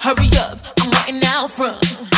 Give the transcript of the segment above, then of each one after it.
Hurry up, I'm waiting out front.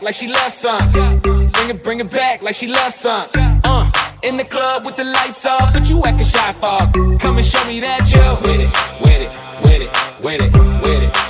Back like she loves some. Bring it, bring it back like she loves some. Uh, in the club with the lights off, but you acting shy for. Come and show me that you're with it, with it, with it, with it, with it,